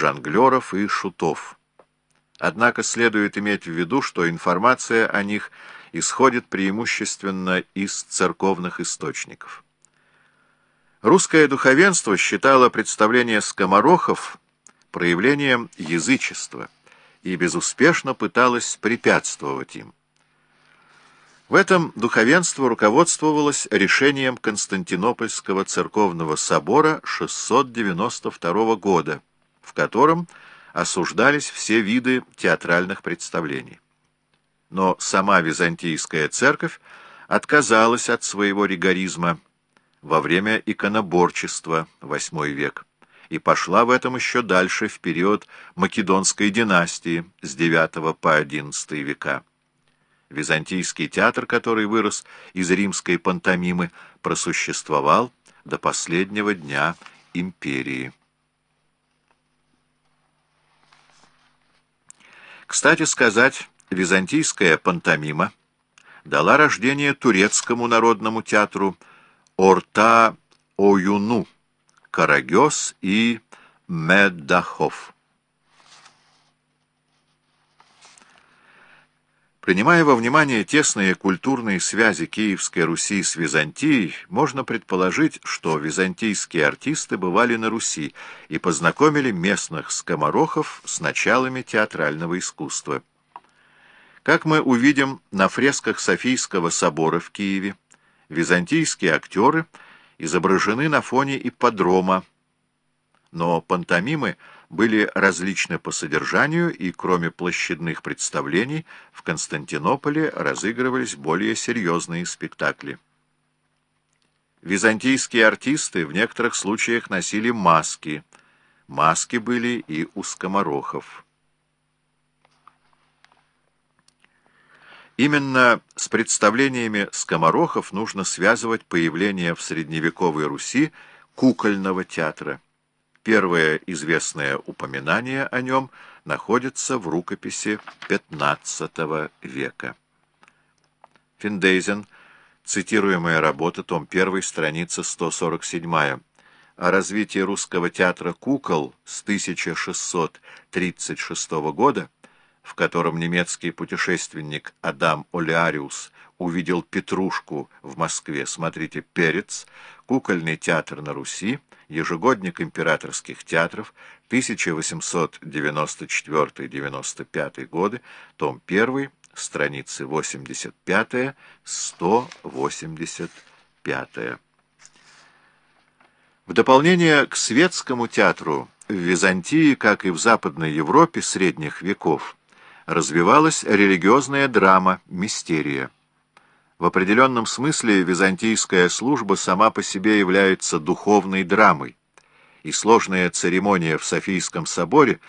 жонглеров и шутов. Однако следует иметь в виду, что информация о них исходит преимущественно из церковных источников. Русское духовенство считало представление скоморохов проявлением язычества и безуспешно пыталось препятствовать им. В этом духовенство руководствовалось решением Константинопольского церковного собора 692 года, в котором осуждались все виды театральных представлений. Но сама Византийская церковь отказалась от своего ригоризма во время иконоборчества VIII век и пошла в этом еще дальше в период Македонской династии с IX по XI века. Византийский театр, который вырос из римской пантомимы, просуществовал до последнего дня империи. Кстати сказать, византийская пантомима дала рождение турецкому народному театру Орта-Оюну, Карагёс и Меддахов. Принимая во внимание тесные культурные связи Киевской Руси с Византией, можно предположить, что византийские артисты бывали на Руси и познакомили местных скоморохов с началами театрального искусства. Как мы увидим на фресках Софийского собора в Киеве, византийские актеры изображены на фоне ипподрома, но пантомимы были различны по содержанию, и кроме площадных представлений в Константинополе разыгрывались более серьезные спектакли. Византийские артисты в некоторых случаях носили маски. Маски были и у скоморохов. Именно с представлениями скоморохов нужно связывать появление в средневековой Руси кукольного театра. Первое известное упоминание о нем находится в рукописи XV века. Финдейзен, цитируемая работа, том 1, страница 147, о развитии русского театра кукол с 1636 года, в котором немецкий путешественник Адам Олеариус увидел Петрушку в Москве, смотрите «Перец», кукольный театр на Руси, ежегодник императорских театров, 1894-95 годы, том 1, страницы 85-185. В дополнение к светскому театру в Византии, как и в Западной Европе средних веков, развивалась религиозная драма «Мистерия». В определенном смысле византийская служба сама по себе является духовной драмой, и сложная церемония в Софийском соборе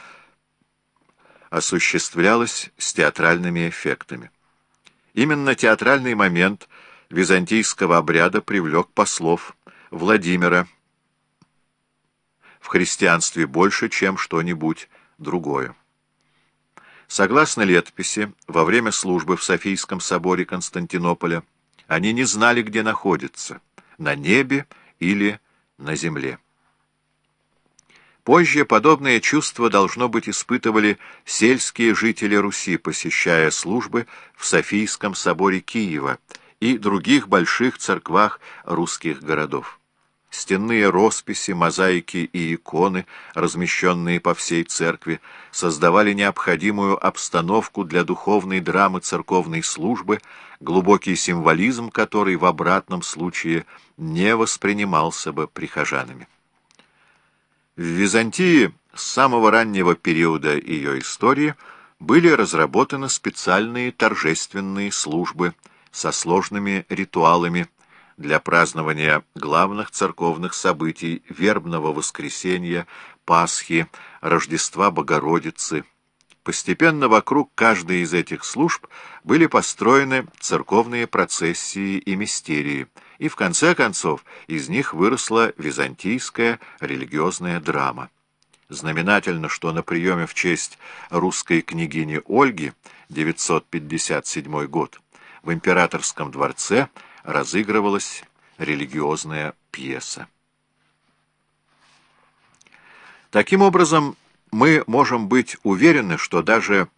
осуществлялась с театральными эффектами. Именно театральный момент византийского обряда привлек послов Владимира в христианстве больше, чем что-нибудь другое. Согласно летописи, во время службы в Софийском соборе Константинополя они не знали, где находятся — на небе или на земле. Позже подобное чувство, должно быть, испытывали сельские жители Руси, посещая службы в Софийском соборе Киева и других больших церквах русских городов. Стенные росписи, мозаики и иконы, размещенные по всей церкви, создавали необходимую обстановку для духовной драмы церковной службы, глубокий символизм который в обратном случае не воспринимался бы прихожанами. В Византии с самого раннего периода ее истории были разработаны специальные торжественные службы со сложными ритуалами, для празднования главных церковных событий вербного воскресенья, Пасхи, Рождества Богородицы. Постепенно вокруг каждой из этих служб были построены церковные процессии и мистерии, и в конце концов из них выросла византийская религиозная драма. Знаменательно, что на приеме в честь русской княгини Ольги, 957 год, в императорском дворце – разыгрывалась религиозная пьеса. Таким образом, мы можем быть уверены, что даже